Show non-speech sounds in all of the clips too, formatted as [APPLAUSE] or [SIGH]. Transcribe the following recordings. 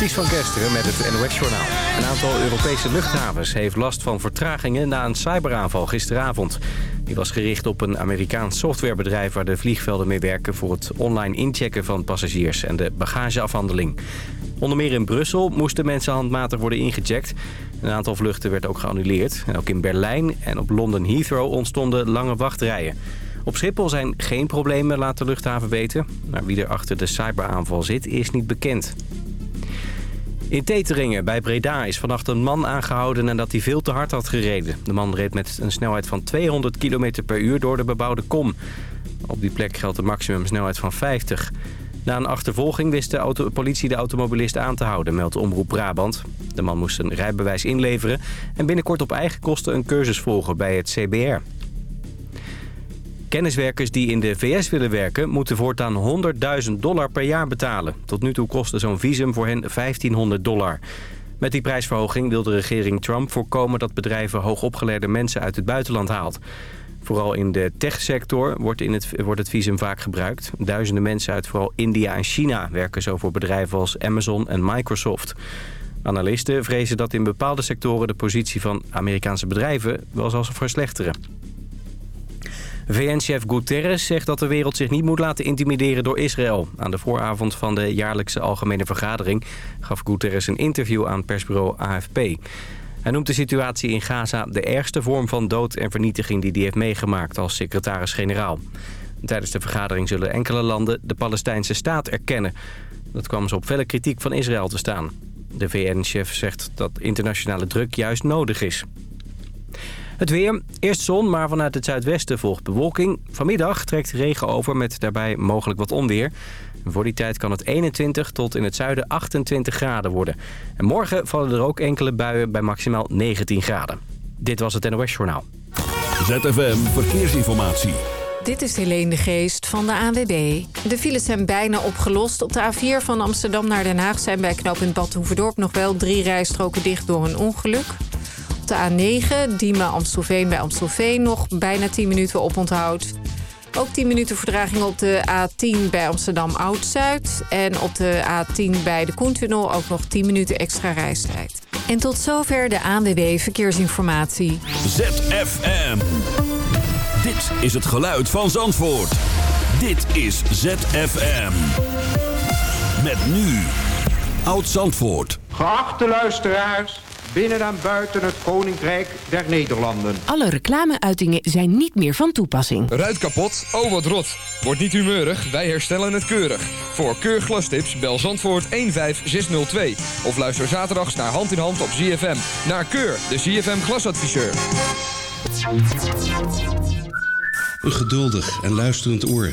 Ties van Kesteren met het NOS-journaal. Een aantal Europese luchthavens heeft last van vertragingen na een cyberaanval gisteravond. Die was gericht op een Amerikaans softwarebedrijf waar de vliegvelden mee werken... voor het online inchecken van passagiers en de bagageafhandeling. Onder meer in Brussel moesten mensen handmatig worden ingecheckt. Een aantal vluchten werd ook geannuleerd. En ook in Berlijn en op London Heathrow ontstonden lange wachtrijen. Op Schiphol zijn geen problemen, laat de luchthaven weten. Maar wie er achter de cyberaanval zit, is niet bekend. In Teteringen bij Breda is vannacht een man aangehouden nadat hij veel te hard had gereden. De man reed met een snelheid van 200 km per uur door de bebouwde kom. Op die plek geldt de maximumsnelheid van 50. Na een achtervolging wist de politie de automobilist aan te houden, meldt Omroep Brabant. De man moest een rijbewijs inleveren en binnenkort op eigen kosten een cursus volgen bij het CBR. Kenniswerkers die in de VS willen werken... moeten voortaan 100.000 dollar per jaar betalen. Tot nu toe kostte zo'n visum voor hen 1500 dollar. Met die prijsverhoging wil de regering Trump voorkomen... dat bedrijven hoogopgeleide mensen uit het buitenland haalt. Vooral in de techsector wordt, in het, wordt het visum vaak gebruikt. Duizenden mensen uit vooral India en China... werken zo voor bedrijven als Amazon en Microsoft. Analisten vrezen dat in bepaalde sectoren... de positie van Amerikaanse bedrijven wel zal verslechteren. VN-chef Guterres zegt dat de wereld zich niet moet laten intimideren door Israël. Aan de vooravond van de jaarlijkse algemene vergadering gaf Guterres een interview aan persbureau AFP. Hij noemt de situatie in Gaza de ergste vorm van dood en vernietiging die hij heeft meegemaakt als secretaris-generaal. Tijdens de vergadering zullen enkele landen de Palestijnse staat erkennen. Dat kwam ze op felle kritiek van Israël te staan. De VN-chef zegt dat internationale druk juist nodig is. Het weer. Eerst zon, maar vanuit het zuidwesten volgt bewolking. Vanmiddag trekt regen over met daarbij mogelijk wat onweer. Voor die tijd kan het 21 tot in het zuiden 28 graden worden. En morgen vallen er ook enkele buien bij maximaal 19 graden. Dit was het NOS Journaal. ZFM Verkeersinformatie. Dit is Helene de Geest van de ANWB. De files zijn bijna opgelost. Op de A4 van Amsterdam naar Den Haag zijn bij knooppunt Bad Hoeverdorp nog wel drie rijstroken dicht door een ongeluk de A9, Diemen Amstelveen bij Amstelveen... nog bijna 10 minuten op onthoud. Ook 10 minuten verdraging op de A10 bij Amsterdam Oud-Zuid. En op de A10 bij de Koentunnel ook nog 10 minuten extra reistijd. En tot zover de ANWB Verkeersinformatie. ZFM. Dit is het geluid van Zandvoort. Dit is ZFM. Met nu. Oud Zandvoort. Geachte luisteraars binnen en buiten het Koninkrijk der Nederlanden. Alle reclameuitingen zijn niet meer van toepassing. Ruit kapot? Oh wat rot. Word niet humeurig, wij herstellen het keurig. Voor keurglastips bel Zandvoort 15602. Of luister zaterdags naar Hand in Hand op ZFM. Naar Keur, de ZFM glasadviseur. Een geduldig en luisterend oor.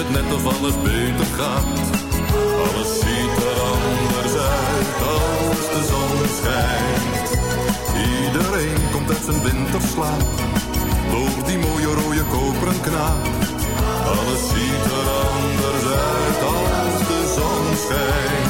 Het net of alles beter gaat. Alles ziet er anders uit als de zon schijnt. Iedereen komt uit zijn winterslaap, door die mooie rode koperen knaap. Alles ziet er anders uit als de zon schijnt.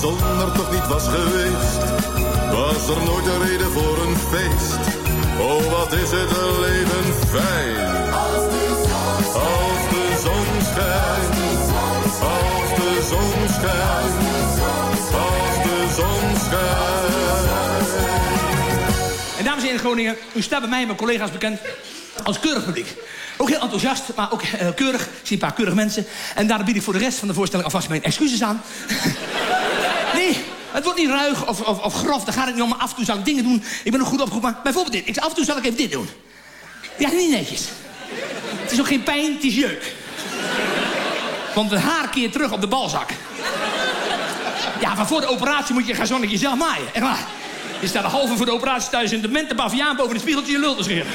zon er toch niet was geweest, was er nooit een reden voor een feest. Oh, wat is het leven fijn. Als de zon, schijnt. Als de zon schijnt. Als de zon schijnt. En dames en heren Groningen, u staat bij mij en mijn collega's bekend als keurig publiek. Ook heel enthousiast, maar ook eh, keurig. Ik zie een paar keurige mensen. En daar bied ik voor de rest van de voorstelling alvast mijn excuses aan. Het wordt niet ruig of, of, of grof. Daar gaat het niet om. Maar af en toe zal ik dingen doen. Ik ben nog goed opgeroepen. Maar bijvoorbeeld dit. Ik, af en toe zal ik even dit doen. Ja, niet netjes. Het is ook geen pijn, het is jeuk. Want het haar keert terug op de balzak. Ja, van voor de operatie moet je gaan zonnetje zelf maaien. Echt waar. Je staat een halve voor de operatie thuis in de ment, de baviaan boven het spiegeltje je lul te scheren.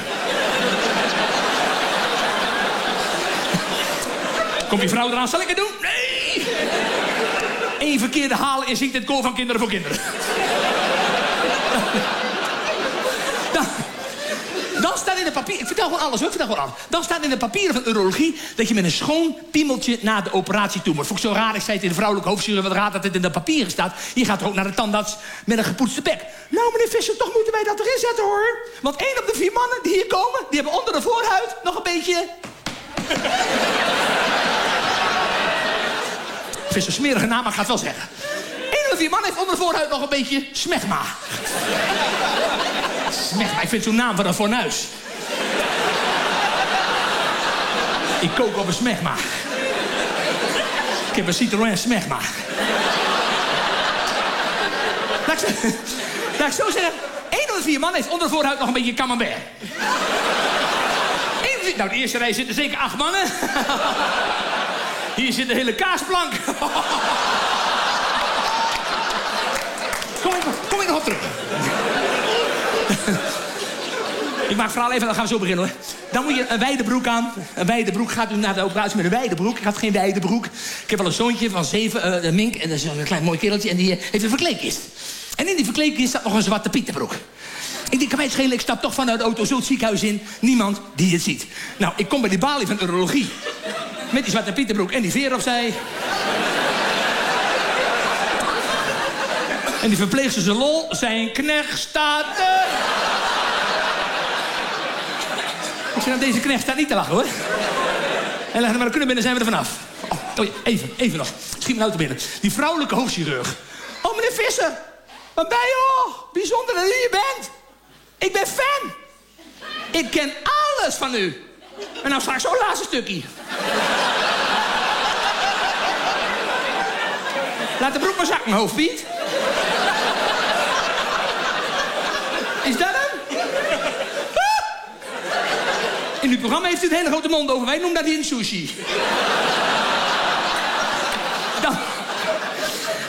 Komt je vrouw eraan, zal ik het doen? Nee! Eén verkeerde halen en zingt het koor van kinderen voor kinderen. Dan, dan staat in de papier... Ik vertel gewoon alles, hoor. Ik vertel gewoon alles. Dan staat in de papieren van urologie... dat je met een schoon piemeltje naar de operatie toe moet. Vond ik zo raar. Ik zei het in de vrouwelijke hoofdstuur... wat raar dat het in de papieren staat. Je gaat ook naar de tandarts met een gepoetste bek. Nou, meneer Visser, toch moeten wij dat erin zetten, hoor. Want één op de vier mannen die hier komen... die hebben onder de voorhuid nog een beetje... Visser smerige naam, maar ik ga wel zeggen. Eén de vier mannen heeft onder nog een beetje smegma. Smegma, ik vind zo'n naam van een fornuis. Ik kook op een smegma. Ik heb een Citroën smegma. Laat ik, zo, laat ik zo zeggen, op de vier mannen heeft onder nog een beetje camembert. Nou, de eerste rij zitten zeker acht mannen. Hier zit de hele kaasplank. Kom kom ik nog op terug. Ik maak verhaal even, dan gaan we zo beginnen hoor. Dan moet je een wijde broek aan. Een wijde broek. Gaat u naar de operatie met een wijde broek. Ik had geen wijde broek. Ik heb wel een zoontje van zeven, eh Mink. En dat is een klein mooi kereltje. En die eh, heeft een verkleedkist. En in die verkleedkist staat nog een zwarte pietenbroek. Ik denk, kan mij ik stap toch vanuit de auto zo het ziekenhuis in. Niemand die het ziet. Nou, ik kom bij die balie van urologie. Met die zwarte pietenbroek en die veer opzij. En die verpleegster zijn lol, zijn knecht staat... er. Ik zeg, nou, deze knecht staat niet te lachen, hoor. En leg er maar kunnen binnen, zijn we er vanaf. Oh, oh even, even nog. Schiet me nou binnen. Die vrouwelijke hoofdchirurg. Oh, meneer Visser. Wat ben je? Bijzonder dat u hier bent. Ik ben fan. Ik ken alles van u. En nou straks zo'n laatste stukje. Laat de broek maar zakken, hoofdpiet. Is dat hem? Ah! In uw programma heeft u een hele grote mond over. Wij noemen dat hier een sushi. Dan,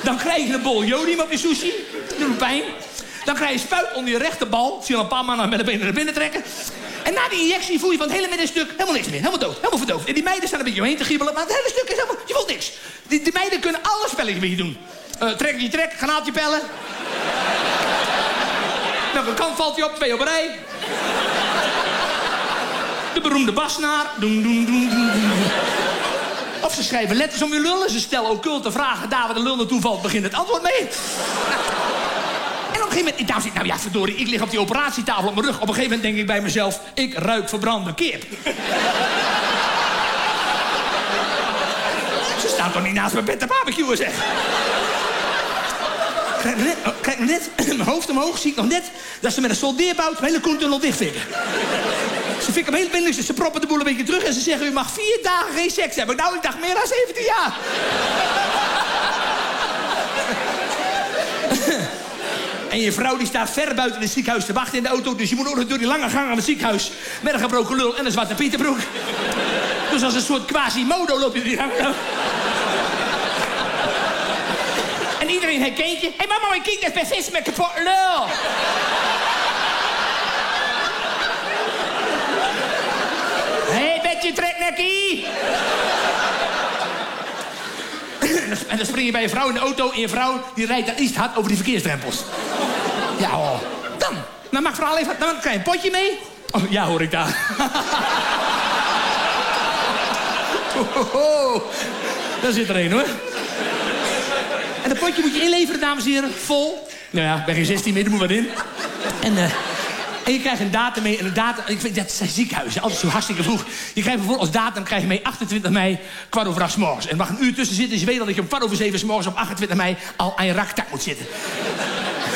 dan krijg je een bol jodium op je sushi. Dat doet pijn. Dan krijg je spuit onder je rechterbal. Zie je al een paar mannen met de benen naar binnen trekken. En na die injectie voel je van het hele middenstuk helemaal niks meer. Helemaal dood, helemaal verdoofd. En die meiden staan een beetje omheen te giebelen. Maar het hele stuk is helemaal... Je voelt niks. Die, die meiden kunnen alle spelletjes met je doen. Eh trek je trek, granaatje pellen. Welke kant valt hij op? Twee op een rij. De beroemde basnaar. Doen, doen, doen, doen, doen. Of ze schrijven letters om je lullen. Ze stellen occulte vragen. Daar waar de lul naartoe valt, begint het antwoord mee. Ik dacht, nou ja, verdorie, ik lig op die operatietafel op mijn rug. Op een gegeven moment denk ik bij mezelf... Ik ruik verbrande kip. [LAUGHS] Ze staan toch niet naast mijn bed te barbecuen, zeg. Kijk nog net, oh, kijk net, [CLEARS THROAT] mijn hoofd omhoog, zie ik nog net... dat ze met een soldeerbout mijn hele koentunnel dichtvikken. Ze fikken hem heel binnen, ze proppen de boel een beetje terug... en ze zeggen, u mag vier dagen geen seks hebben. Nou, ik dacht meer dan 17 jaar. En je vrouw die staat ver buiten het ziekenhuis te wachten in de auto... dus je moet ook nog door die lange gang aan het ziekenhuis... met een gebroken lul en een zwarte pietenbroek. Dus als een soort quasi-modo loop je die gang. En iedereen herkent je. Hé hey mama, mijn kind is precies met kapot lul. Hé, hey, Betje, treknekkie. En dan spring je bij je vrouw in de auto... en je vrouw die rijdt dan iets hard over die verkeersdrempels. Ja hoor. Dan. Dan mag vooral even... Dan krijg je een potje mee. Oh, ja, hoor ik daar. Oh, Daar zit er een, hoor. En dat potje moet je inleveren, dames en heren. Vol. Nou ja, ben geen 16 meer, er moet wat in. En, eh, en je krijgt een datum mee. En een datum, ik vind, dat zijn ziekenhuizen, altijd zo hartstikke vroeg. Je krijgt bijvoorbeeld als datum krijg je mee 28 mei, kwart over acht morgens. En mag een uur tussen zitten, je weet dat je om kwart over zeven morgens op 28 mei al aan je raktak moet zitten.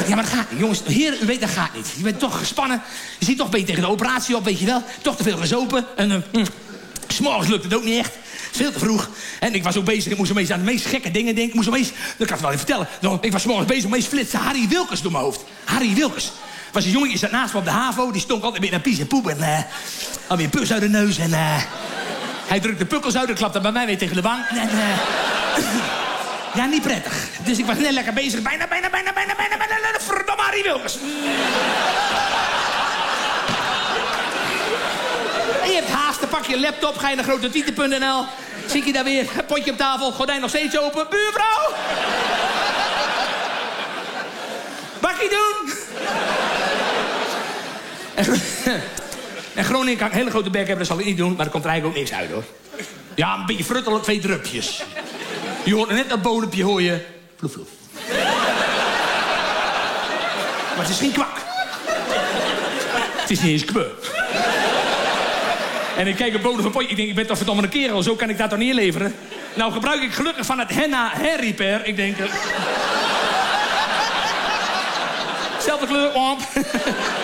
Ja, maar dat gaat niet. Jongens, heren, u weet, dat gaat niet. Je bent toch gespannen. Je ziet toch beetje tegen de operatie op, weet je wel. Toch te veel gezopen. En uh, mm, s'morgens lukt het ook niet echt. Veel te vroeg. En ik was ook bezig, ik moest opeens aan de meest gekke dingen denken. Ik moest opeens, dat kan ik wel even vertellen. Ik was morgens bezig, opeens flitste Harry Wilkes door mijn hoofd. Harry Wilkes. Was een jongetje, zat naast me op de HAVO. Die stonk altijd weer naar pies en poep. En uh, alweer pus uit de neus. En uh, hij drukte pukkels uit en klapte bij mij weer tegen de bank. En, uh, [CLEARS THROAT] ja, niet prettig. Dus ik was net lekker bezig. Bijna, bijna, bijna, bijna, bijna, bijna. Verdomme Harry Wilkes. [LAUGHS] Je hebt haast, dan pak je laptop, ga je naar grote Zie je daar weer, potje op tafel, gordijn nog steeds open. Buurvrouw! [LAUGHS] Bakkie doen! [LAUGHS] En, Groningen kan een hele grote bek hebben, dat zal ik niet doen. Maar er komt er eigenlijk ook niks uit, hoor. Ja, een beetje fruttelen, twee drupjes. Je hoort net dat bodempje, hoor je... Vloef, vloef. Maar het is geen kwak. Het is niet eens kwak. En ik kijk op bodem van potje. Ik denk, ik ben toch verdomme een kerel. Zo kan ik dat toch neerleveren? Nou gebruik ik gelukkig van het henna hair repair. Ik denk... Zelfde kleur, omp. [LAUGHS]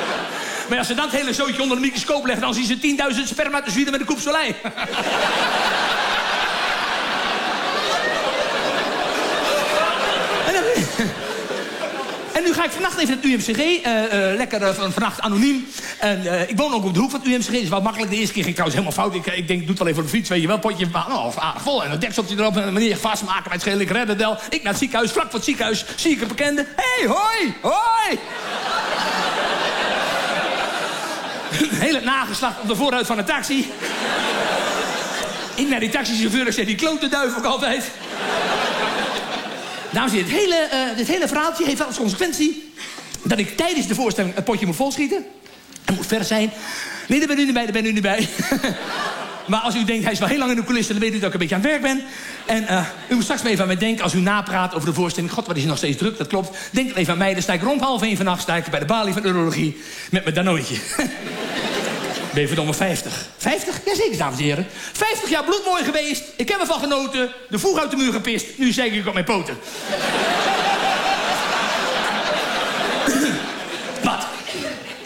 maar als ze dat hele zootje onder de microscoop leggen... dan zien ze 10.000 spermatozoïden met een koep soleil. En nu ga ik vannacht even naar het UMCG. Uh, uh, lekker uh, vannacht anoniem. En ik woon ook op de hoek van het UMCG. Dat is wel makkelijk. De eerste keer ging ik trouwens helemaal fout. Ik, ik denk, doe het even op de fiets. Weet je wel, potje oh, aardig vol. En een dekseltje erop. En meneer vastmaken met het scheel. Ik naar het ziekenhuis. Vlak voor het ziekenhuis zie ik een bekende. Hey, hoi, hoi. Hele nageslacht op de vooruit van een taxi. ik naar die taxichauffeur. Ik zeg, die klote duif ook altijd. Dames en heren, dit hele, uh, dit hele verhaaltje heeft wel als consequentie... dat ik tijdens de voorstelling het potje moet volschieten. Het moet ver zijn. Nee, daar ben u niet bij, daar ben u niet bij. [LAUGHS] maar als u denkt, hij is wel heel lang in de coulissen... dan weet u dat ik een beetje aan het werk ben. En uh, u moet straks maar even aan mij denken als u napraat over de voorstelling. God, wat is nog steeds druk, dat klopt. Denk even aan mij, dan sta ik rond half één vannacht... sta ik bij de balie van urologie met mijn danooitje. [LAUGHS] Ben je verdomme 50? 50? Jazeker, dames en heren. 50 jaar bloedmooi geweest. Ik heb ervan genoten. De voeg uit de muur gepist. Nu zeg ik op mijn poten. [CLEARS THROAT] Wat?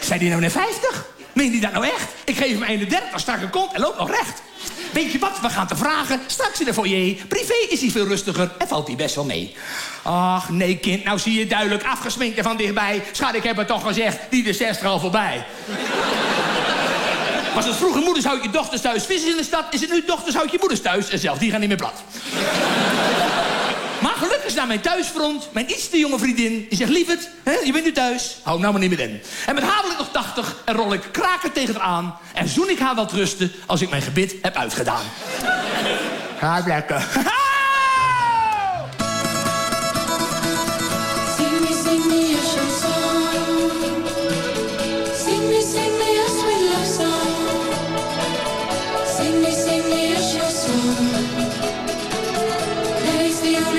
Zijn die nou net 50? Meen die dat nou echt? Ik geef hem 31, dan strak een kont en loop nog recht. Weet je wat, we gaan te vragen. Straks in de foyer. Privé is hij veel rustiger en valt hij best wel mee. Ach, nee kind, nou zie je duidelijk afgesminkt van dichtbij. Schat, ik heb het toch gezegd, die de 60 al voorbij. [LAUGHS] Was het vroeger moeders houd je dochters thuis, vissen in de stad... is het nu dochters houd je moeders thuis en zelf, die gaan niet meer plat. Maar gelukkig is naar mijn thuisfront mijn iets te jonge vriendin... die zegt, lieverd, hè, je bent nu thuis, hou nou maar niet meer in. En met haar ik nog 80 en rol ik kraken tegen haar aan... en zoen ik haar wel trusten als ik mijn gebit heb uitgedaan. [LAUGHS]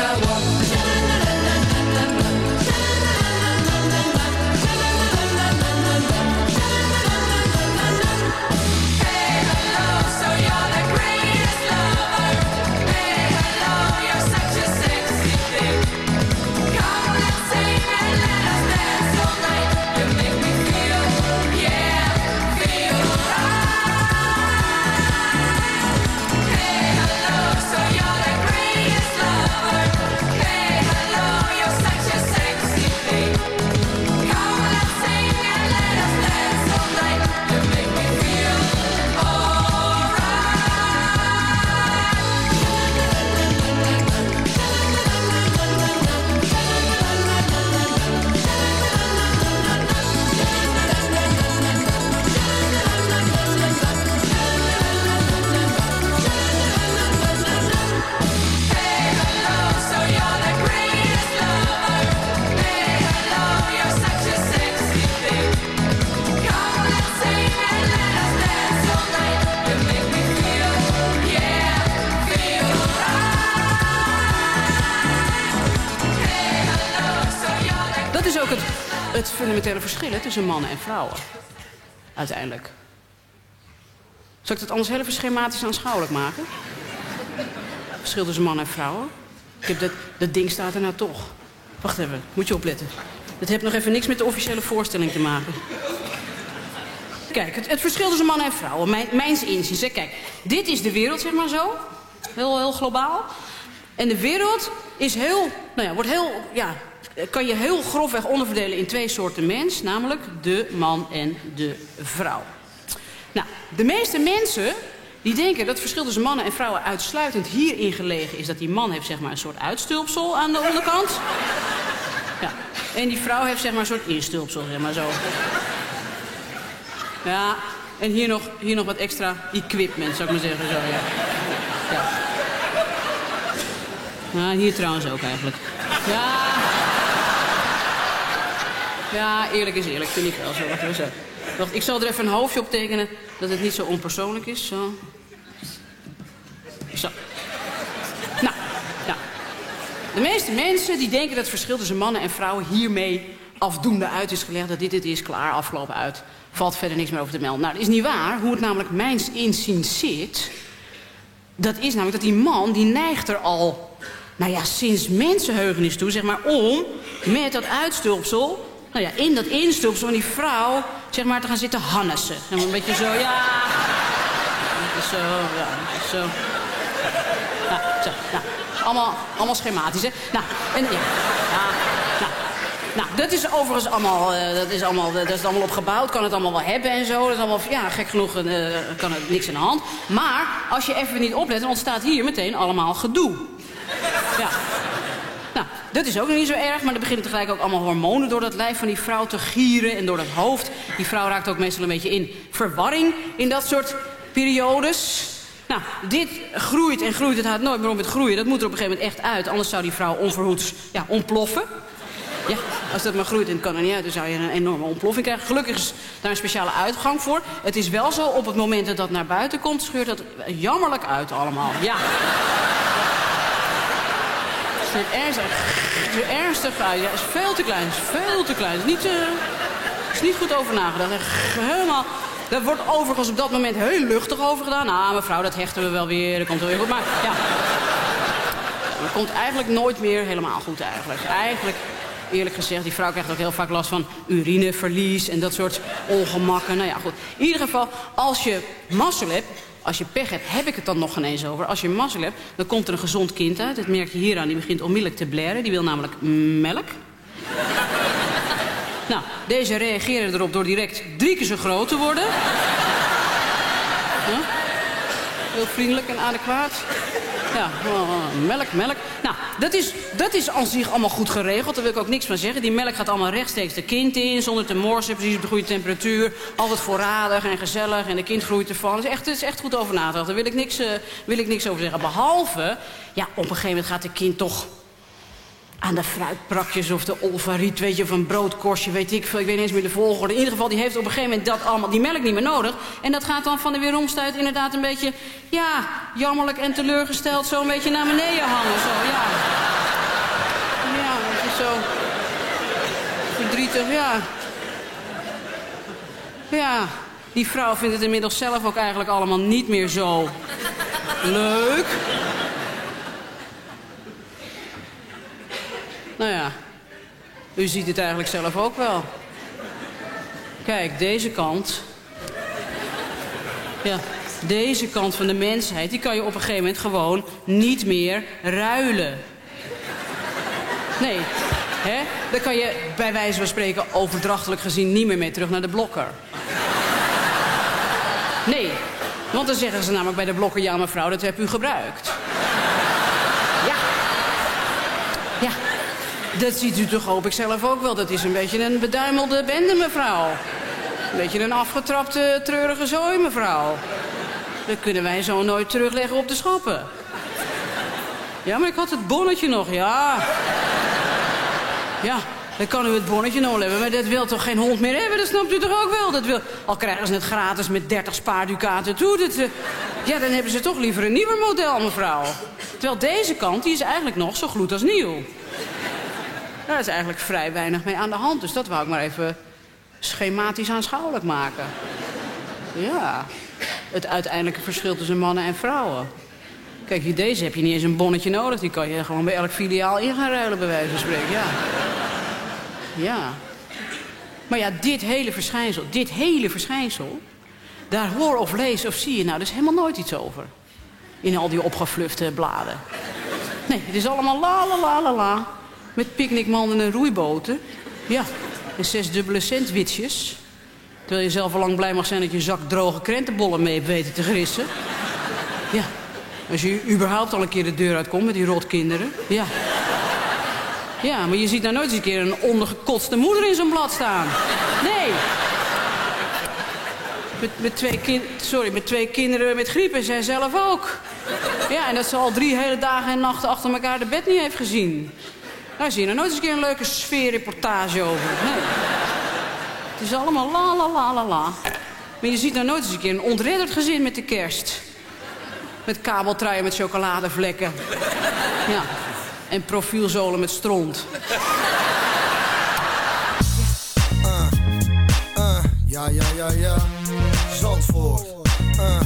I walk. Tussen mannen en vrouwen. Uiteindelijk. Zal ik dat anders heel even schematisch aanschouwelijk maken? Verschil tussen mannen en vrouwen. Ik heb dat, dat ding staat er nou toch. Wacht even, moet je opletten. Dat heeft nog even niks met de officiële voorstelling te maken. Kijk, het, het verschil tussen mannen en vrouwen, mijn, mijns inziens. Kijk, dit is de wereld, zeg maar zo. Heel, heel globaal. En de wereld is heel, nou ja, wordt heel, ja, kan je heel grofweg onderverdelen in twee soorten mens. Namelijk de man en de vrouw. Nou, de meeste mensen die denken dat het verschil tussen mannen en vrouwen uitsluitend hierin gelegen is. Dat die man heeft zeg maar een soort uitstulpsel aan de onderkant. [LAUGHS] Ja. En die vrouw heeft zeg maar een soort instulpsel, zeg maar zo. Ja, en hier nog, hier nog wat extra equipment, zou ik maar zeggen. Zo, ja. ja. Ja, hier trouwens ook eigenlijk. Ja. Ja, eerlijk is eerlijk, vind ik wel zo. Wacht even. Wacht, ik zal er even een hoofdje op tekenen, dat het niet zo onpersoonlijk is. Zo. Nou, ja. De meeste mensen die denken dat het verschil tussen mannen en vrouwen hiermee afdoende uit is gelegd. Dat dit het is, klaar, afgelopen uit. Valt verder niks meer over te melden. Nou, dat is niet waar. Hoe het namelijk mijns inziens zit... dat is namelijk dat die man, die neigt er al... nou ja, sinds mensenheugenis toe, zeg maar, om met dat uitstulpsel... nou ja, in dat instulpsel van die vrouw, zeg maar, te gaan zitten hannessen. Zeg maar, Een beetje zo, ja... Zo, ja, zo. Nou, zo, nou. Allemaal, allemaal schematisch, hè? Nou, en ja, ja, nou, nou, dat is overigens allemaal, eh, dat is allemaal, dat is allemaal op gebouwd. Kan het allemaal wel hebben en zo. Dat is allemaal, ja, gek genoeg eh, kan er niks aan de hand. Maar als je even niet oplet, dan ontstaat hier meteen allemaal gedoe. Ja. Dat is ook niet zo erg, maar er beginnen tegelijk ook allemaal hormonen door dat lijf van die vrouw te gieren en door dat hoofd. Die vrouw raakt ook meestal een beetje in verwarring in dat soort periodes. Nou, dit groeit en groeit. Het houdt nooit meer om met groeien. Dat moet er op een gegeven moment echt uit. Anders zou die vrouw onverhoeds ja, ontploffen. Ja, als dat maar groeit en het kan er niet uit, dan zou je een enorme ontploffing krijgen. Gelukkig is daar een speciale uitgang voor. Het is wel zo, op het moment dat dat naar buiten komt, scheurt dat jammerlijk uit allemaal. Ja. Het het scheurt ernstig uit. Ja, is veel te klein, is veel te klein. Is niet, eh, is niet goed over nagedacht. Helemaal... Daar wordt overigens op dat moment heel luchtig over gedaan. Nou, mevrouw, dat hechten we wel weer. Dat komt wel weer goed. Maar ja, dat komt eigenlijk nooit meer helemaal goed eigenlijk. Eigenlijk, eerlijk gezegd, die vrouw krijgt ook heel vaak last van urineverlies en dat soort ongemakken. Nou ja, goed. In ieder geval, als je mazzel hebt, als je pech hebt, heb ik het dan nog geen eens over. Als je mazzel hebt, dan komt er een gezond kind uit. Dat merk je hieraan. Die begint onmiddellijk te blaren. Die wil namelijk melk. [LAUGHS] Nou, deze reageren erop door direct drie keer zo groot te worden. [LAUGHS] Heel vriendelijk en adequaat. Ja, oh, melk, melk. Nou, dat is, dat is aan zich allemaal goed geregeld. Daar wil ik ook niks van zeggen. Die melk gaat allemaal rechtstreeks de kind in, zonder te morsen, precies op de goede temperatuur. Altijd voorradig en gezellig en de kind groeit ervan. Het is echt, het is echt goed over nagedacht. Daar wil ik, niks, eh, wil ik niks over zeggen. Behalve, ja, op een gegeven moment gaat de kind toch aan de fruitprakjes of de olvariet, weet je, of een broodkorstje, weet ik veel. Ik weet niet eens meer de volgorde. In ieder geval, die heeft op een gegeven moment dat allemaal, die melk niet meer nodig. En dat gaat dan van de weeromstuit inderdaad een beetje, ja, jammerlijk en teleurgesteld zo een beetje naar beneden hangen. Zo, ja. Ja, dat is zo verdrietig, ja. Ja, die vrouw vindt het inmiddels zelf ook eigenlijk allemaal niet meer zo leuk. Nou ja, u ziet het eigenlijk zelf ook wel. Kijk, deze kant. Ja, deze kant van de mensheid, die kan je op een gegeven moment gewoon niet meer ruilen. Nee, hè? Dan kan je bij wijze van spreken overdrachtelijk gezien niet meer mee terug naar de blokker. Nee, want dan zeggen ze namelijk bij de blokker... ja, mevrouw, dat hebt u gebruikt. Ja. Ja, dat ziet u toch hoop ik zelf ook wel. Dat is een beetje een beduimelde bende, mevrouw. Een beetje een afgetrapte, treurige zooi, mevrouw. Dat kunnen wij zo nooit terugleggen op de schappen. Ja, maar ik had het bonnetje nog, ja. Ja, dan kan u het bonnetje nog hebben, maar dat wil toch geen hond meer hebben? Dat snapt u toch ook wel? Dat wil, al krijgen ze het gratis met 30 spaarducaten toe. Dat, ja, dan hebben ze toch liever een nieuwer model, mevrouw. Terwijl deze kant, die is eigenlijk nog zo gloed als nieuw. Daar is eigenlijk vrij weinig mee aan de hand, dus dat wou ik maar even schematisch aanschouwelijk maken. Ja, het uiteindelijke verschil tussen mannen en vrouwen. Kijk, deze heb je niet eens een bonnetje nodig. Die kan je gewoon bij elk filiaal in gaan ruilen, bij wijze van spreken. Ja. Ja. Maar ja, dit hele verschijnsel, dit hele verschijnsel... daar hoor of lees of zie je nou dus helemaal nooit iets over. In al die opgeflufte bladen. Nee, het is allemaal la la la la la. Met picknickmanden en roeiboten. Ja, en zes dubbele centwitsjes. Terwijl je zelf al lang blij mag zijn dat je zak droge krentenbollen mee hebt weten te grissen. Ja, als je überhaupt al een keer de deur uitkomt met die rotkinderen. Ja. Ja, maar je ziet nou nooit eens een keer een ondergekotste moeder in zo'n blad staan. Nee. Met, met, twee kin sorry, met twee kinderen met griep en zij zelf ook. Ja, en dat ze al drie hele dagen en nachten achter elkaar de bed niet heeft gezien. Daar zie je nooit eens een keer een leuke sfeerreportage over. Nee. Het is allemaal la la la la la. Maar je ziet nou nooit eens een keer een ontredderd gezin met de kerst. Met kabeltruien met chocoladevlekken. Ja. En profielzolen met stront. Uh, ja, ja, ja, ja. Zandvoort. Uh,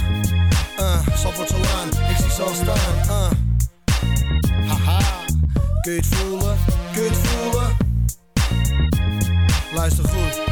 uh, Zandvoortselaan. Ik zie al staan. Uh. Haha. Kun je het voelen? Kun je het voelen? Luister goed.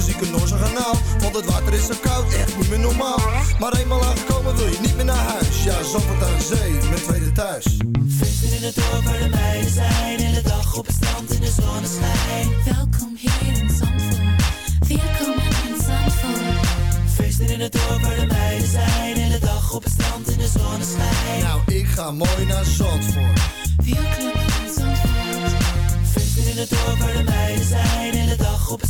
Kijk ik in mijn broek, dan zie ik een Noorse kanaal. Want het water is zo koud, echt niet meer normaal. Maar eenmaal aangekomen wil je niet meer naar huis. Ja, Zandvoort aan zee, mijn tweede thuis. Feesten in het dorp waar de meiden zijn. Hele dag op het strand in de zonneschijn. Welkom hier in Zandvoort. Welkom in Zandvoort. Feesten in het dorp waar de meiden zijn. Hele dag op het strand in de zonneschijn. Nou, ik ga mooi naar Zandvoort. Welkom in Zandvoort. Feesten in het dorp waar de meiden zijn. Hele dag op het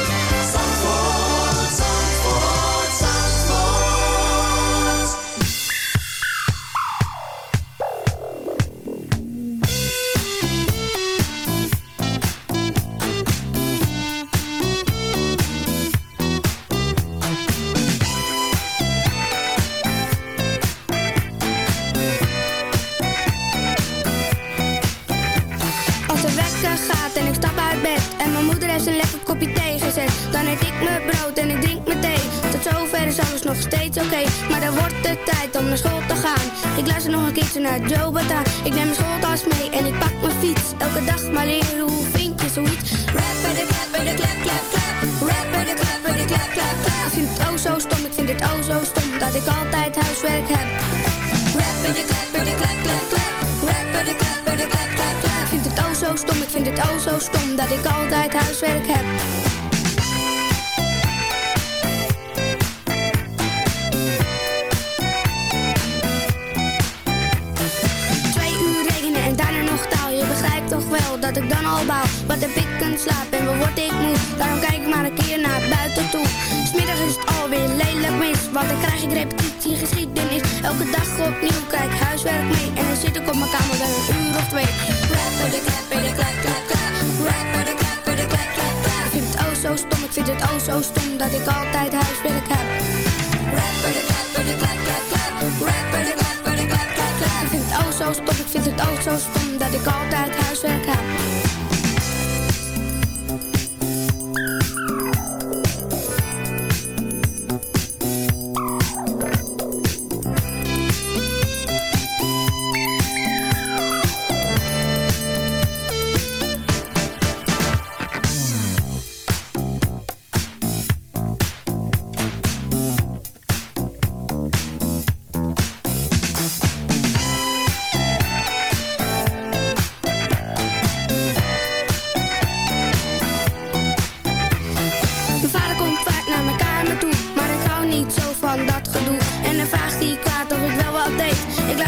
en ik stap uit bed. En mijn moeder heeft een lekker kopje thee gezet. Dan eet ik mijn brood en ik drink mijn thee. Tot zover is alles nog steeds oké. Maar dan wordt het tijd om naar school te gaan. Ik luister nog een keertje naar Joe Bata Ik neem mijn schooltas mee en ik pak mijn fiets. Elke dag maar leren hoe vind je zoiets. Rapper de klapper de klap klap klap. Rapper de klapper de klap klap klap. Ik vind het oh zo stom, ik vind het oh zo stom Dat ik altijd huiswerk heb. Rapper de klapper de klap klap klap Ik vind het oh zo stom, ik vind het oh zo stom Dat ik altijd huiswerk heb dat ik dan al bouw. Wat heb ik kunt slapen en waar word ik moe? Daarom kijk ik maar een keer naar buiten toe? Smiddag is het alweer lelijk mis Want dan krijg ik repetitie geschiedenis. Elke dag opnieuw kijk huiswerk mee En dan zit ik op mijn kamer wel een uur of twee. Rapper de klapper de klap klap klap Rapper de klapper de klap klap klap Ik vind het oh zo stom, ik vind het oh zo stom Dat ik altijd huiswerk heb. Rapper de klapper de klap klap klap Rapper de klapper de klap klap klap Ik vind het oh zo stom, ik vind het oh zo stom Dat ik altijd huiswerk heb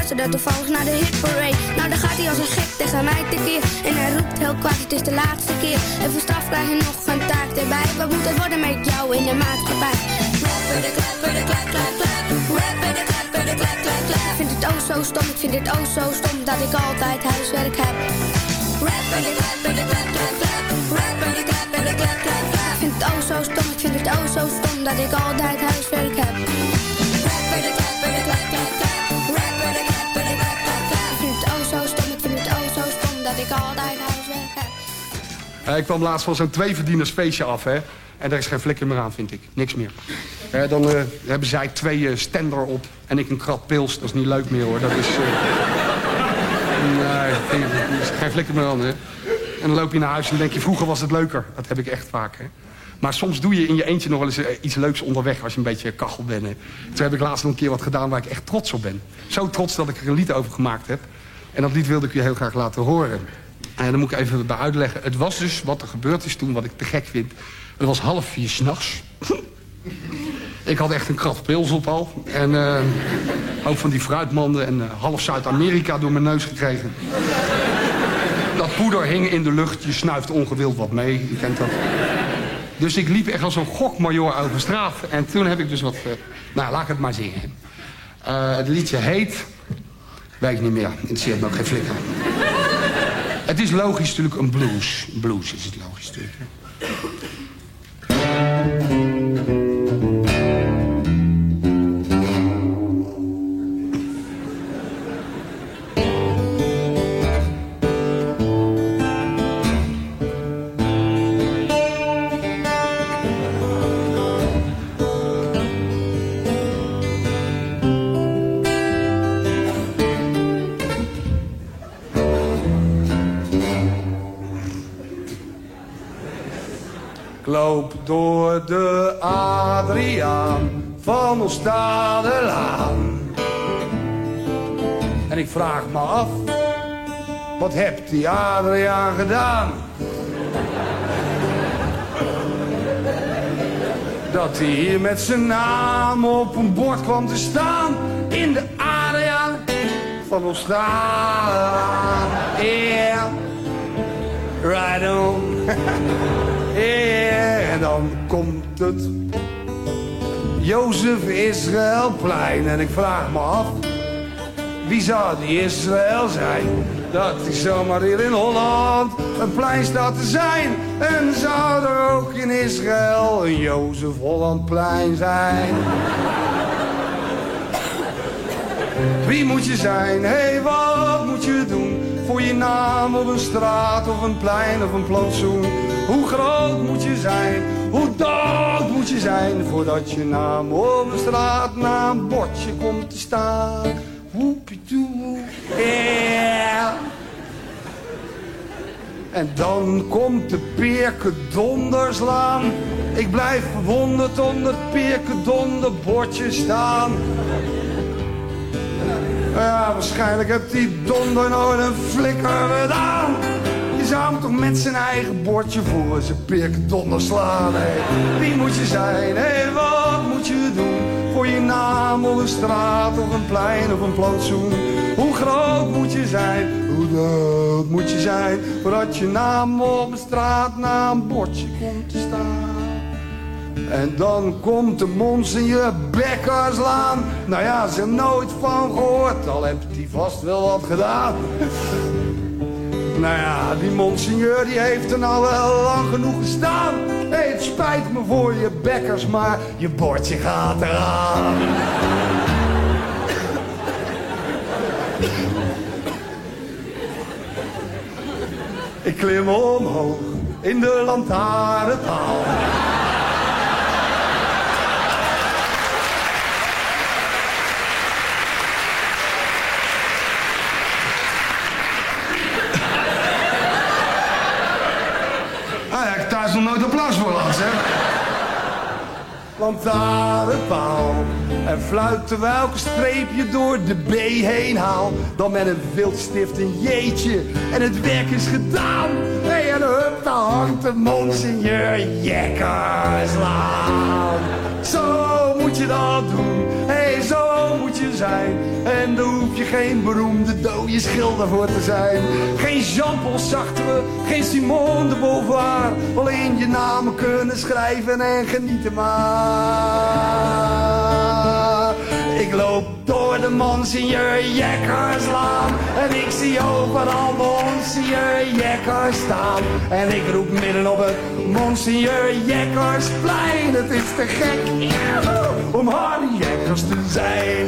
luisterde toevallig naar de hitparade. Nou, dan gaat hij als een gek tegen mij tekeer. En hij roept heel kwaad, het is de laatste keer. En voor straf krijg je nog een taak erbij. Wat moet het worden met jou in de maatschappij? Rapper de klapper de klap klap klap. Rapper de klapper de klap klap klap. Ik vind het oh zo stom, ik vind het oh zo stom dat ik altijd huiswerk heb. Rapper de klapper de klap klap klap. Rapper de klapper de klap klap klap. Ik vind het oh zo stom, ik vind het oh zo stom dat ik altijd huiswerk heb. Rapper de klapper de klap ik heb. Eh, ik kwam laatst van zo'n tweeverdieners feestje af, hè. En daar is geen flikker meer aan, vind ik. Niks meer. Eh, dan eh, hebben zij twee stender op en ik een krat pils. Dat is niet leuk meer, hoor. Dat is... nee, is geen flikker meer aan, hè. En dan loop je naar huis en denk je, vroeger was het leuker. Dat heb ik echt vaak, hè. Maar soms doe je in je eentje nog wel eens iets leuks onderweg... als je een beetje kachel bent. Toen heb ik laatst nog een keer wat gedaan waar ik echt trots op ben. Zo trots dat ik er een lied over gemaakt heb. En dat lied wilde ik je heel graag laten horen. En dan moet ik even bij uitleggen. Het was dus wat er gebeurd is toen, wat ik te gek vind. Het was half vier s'nachts. [LAUGHS] Ik had echt een krat pils op al. En eh, ook van die fruitmanden en eh, half Zuid-Amerika door mijn neus gekregen. Dat poeder hing in de lucht, je snuift ongewild wat mee. Je kent dat. Dus ik liep echt als een gokmajor over straat. En toen heb ik dus wat... eh, nou, laat ik het maar zingen. Het liedje heet... Weet ik niet meer. Interesseert me ook geen flikker. Het is logisch natuurlijk een blues. Blues is het logisch natuurlijk. Loop door de Adriaan van Oostadelaan. En ik vraag me af, wat hebt die Adriaan gedaan? Dat hij hier met zijn naam op een bord kwam te staan in de Adriaan van Oostadelaan. Yeah, right on. [LAUGHS] Dan komt het Jozef Israëlplein. En ik vraag me af, wie zou die Israël zijn? Dat hij zomaar hier in Holland een plein staat te zijn. En zou er ook in Israël een Jozef Hollandplein zijn? Wie moet je zijn? Hé, hey, wat moet je doen? Voor je naam op een straat of een plein of een plantsoen. Groot moet je zijn? Hoe dood moet je zijn? Voordat je naam op een bordje komt te staan. Woepiedoe, yeah. En dan komt de Peerke donderslaan. Ik blijf verwonderd het Peerke donderbordje staan. Ja, waarschijnlijk heeft die donder nooit een flikker gedaan. Je toch met zijn eigen bordje voor zijn pik donder slaan. Hey. Wie moet je zijn? Hé, wat moet je doen? Voor je naam op een straat of een plein of een plantsoen. Hoe groot moet je zijn? Hoe dood moet je zijn? Voordat je naam op een straat na een bordje komt te staan. En dan komt de mons je bekkerslaan. Nou ja, ze nooit van gehoord, al hebt hij vast wel wat gedaan. Nou ja, die monseigneur die heeft er nou wel lang genoeg gestaan. Hé, het spijt me voor je bekkers, maar je bordje gaat eraan. Ik klim omhoog in de lantaarnpaal. Heb thuis nog nooit applaus voor gehad, hè? Lantaarnpaal. En fluit terwijl ik een streepje door de B heen haal. Dan met een wildstift een jeetje. En het werk is gedaan. Hey, en hup, daar hangt de monseigneur Jekkerslaan. Zo moet je dat doen. Zo moet je zijn. En daar hoef je geen beroemde dode schilder voor te zijn. Geen Jean-Paul Sartre, geen Simone de Beauvoir. Alleen je namen kunnen schrijven en genieten maar. Ik loop door de Monseigneur Jekkerslaan. En ik zie overal Monseigneur Jekkers staan. En ik roep midden op het Monseigneur Jekkersplein. Het is te gek om Harry Jekkers te zijn.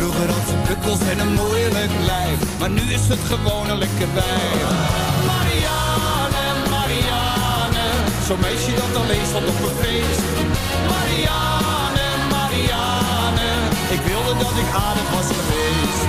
Vroeger had ze bukkels en een moeilijk lijf. Maar nu is het gewoon lekker wijf. Marianne, Marianne. Zo'n meisje dat alleen stond op een feest. Marianne, Marianne. Ik wilde dat ik aardig was geweest.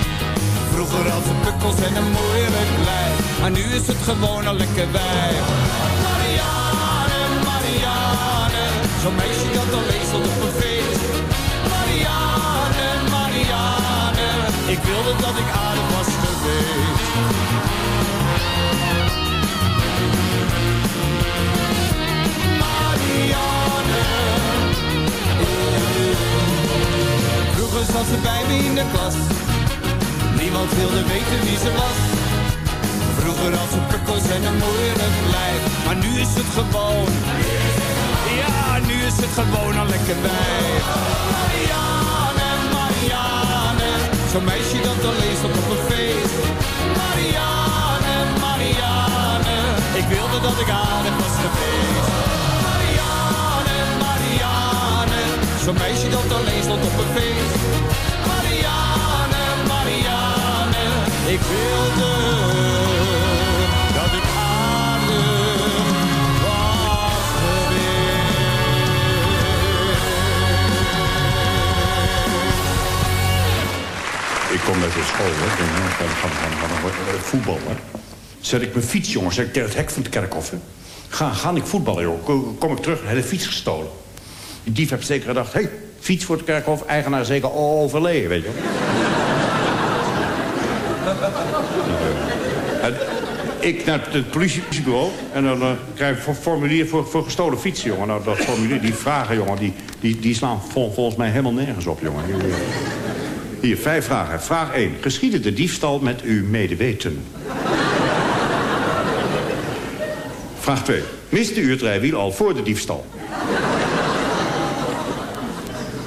Vroeger had ze pukkels en een moeilijk lijf. Maar nu is het gewoon een lekker wijf. Marianne, Marianne. Zo'n meisje dat alleen stond op een feest. Marianne, Marianne. Ik wilde dat ik aardig was geweest. Marianne. Vroeger zat ze bij me in de klas. Weten wie ze was. Vroeger had ze pukkels en een moeilijk lijf. Maar nu is het gewoon. Ja, nu is het gewoon een lekker wijf. Marianne, Marianne. Zo'n meisje dat alleen stond op een feest. Marianne, Marianne. Ik wilde dat ik aardig was geweest. Marianne, Marianne. Zo'n meisje dat alleen stond op een feest. Marianne. Ik wilde dat ik aardig was Ik kom net uit school, hè. Hè, van, van, van, van, eh, voetbal, hè. Zet ik mijn fiets, jongens, zeg ik tegen het hek van het kerkhof, hè. Ga, ga ik voetballen, joh. Kom, ik terug, de fiets gestolen. Die dief heeft zeker gedacht, hé, hey, fiets voor het kerkhof, eigenaar zeker overleden, weet je wel. En ik naar het politiebureau en dan eh, krijg ik een formulier voor, gestolen fietsen, jongen. Nou, dat formulier, die vragen, jongen, die, die, die slaan vol- volgens mij helemaal nergens op, jongen. Hier, vijf vragen. Vraag 1. Geschiedde de diefstal met uw medeweten? Vraag 2. Miste u het rijwiel al voor de diefstal?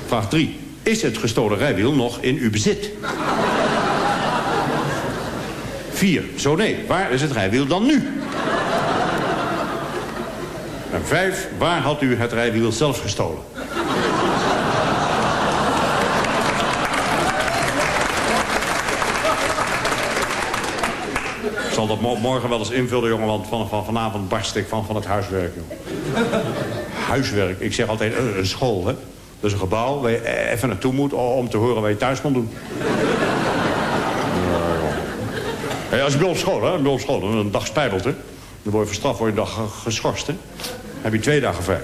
Vraag 3. Is het gestolen rijwiel nog in uw bezit? 4. Zo nee. Waar is het rijwiel dan nu? En 5. Waar had u het rijwiel zelf gestolen? Ik zal dat mo- morgen wel eens invullen, jongen, want van, van vanavond barst ik van, van het huiswerk. Jongen. Huiswerk, ik zeg altijd eh, een school, hè. Dat is een gebouw waar je even naartoe moet om te horen wat je thuis moet doen. Ja, joh. Hey, als je bij op school, hè, bij op school, een dag spijbelt, hè. Dan word je verstraft, word je een dag ge- geschorst, hè. heb je twee dagen vrij.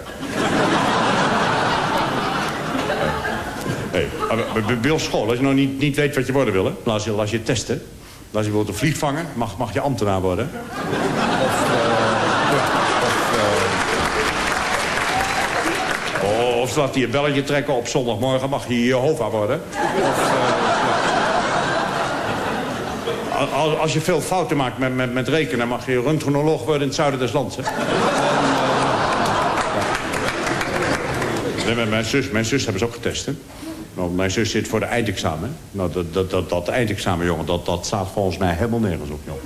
Hey, bij- op school, als je nou niet, niet weet wat je worden wil, hè. Laat je, laat je testen. Als je bijvoorbeeld een vliegvanger, mag, mag je ambtenaar worden. Of, eh, ja, of, eh, of laat hij een belletje trekken op zondagmorgen, mag je Jehovah worden. Of, eh, ja. Als, als je veel fouten maakt met, met, met rekenen, mag je röntgenoloog worden in het zuiden des lands. Hè? Nee, mijn- zus, mijn zus hebben ze ook getest, hè? Mijn zus zit voor de eindexamen. Nou, dat, dat, dat, dat eindexamen, jongen, dat, dat staat volgens mij helemaal nergens op, jongen.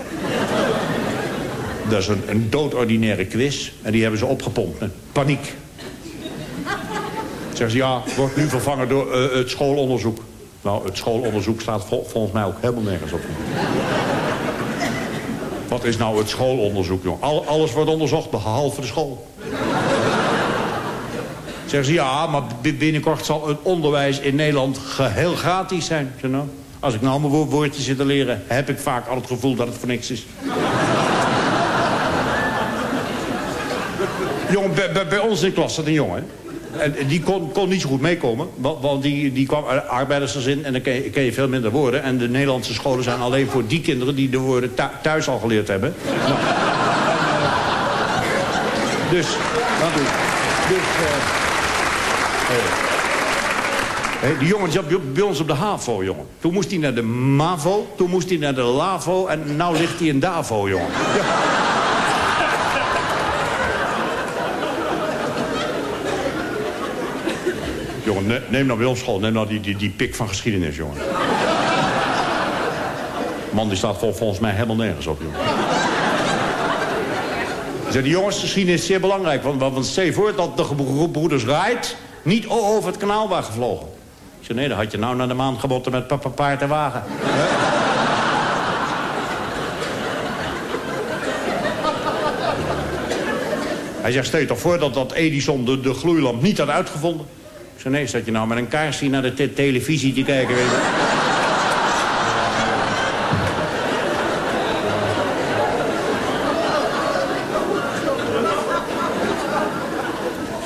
Dat is een, een doodordinaire quiz. En die hebben ze opgepompt met paniek. Zeggen ze, ja, wordt nu vervangen door eh, het schoolonderzoek. Nou, het schoolonderzoek staat vol- volgens mij ook helemaal nergens op. Wat is nou het schoolonderzoek, jongen? Al, alles wordt onderzocht, behalve de school. Zeggen ze, ja, maar bi- binnenkort zal het onderwijs in Nederland geheel gratis zijn. Zeg, nou, als ik nou mijn wo- woordjes zit te leren... heb ik vaak al het gevoel dat het voor niks is. jongen, bij, bij, ons in klas zat een jongen. En die kon, kon niet zo goed meekomen. wa- Want die, die kwam uit arbeidersgezin en dan ken je, je veel minder woorden. En de Nederlandse scholen zijn alleen voor die kinderen... die de woorden thu- thuis al geleerd hebben. Nou, dus, dat doe ik. Dus, eh, Hé, die jongen zat bij- ons op de HAVO, jongen. Toen moest hij naar de MAVO, toen moest hij naar de LAVO... en nou ligt hij in DAVO, jongen. Ja. Jongen, ne- neem nou neem nou die, die, die pik van geschiedenis, jongen. Man, die staat vol, volgens mij helemaal nergens op, jongen. Zeg, die jongens, geschiedenis is zeer belangrijk. Want, want, stel je voor dat de gebroeders Wright niet over het kanaal waren gevlogen. Ik zeg, nee, dan had je nou naar de maan gebotten met papa paard en wagen. Hij zegt, stel je toch voor dat, dat Edison de, de gloeilamp niet had uitgevonden? Nee, zat je nou met een kaars hier naar de te- televisie te kijken, weet je?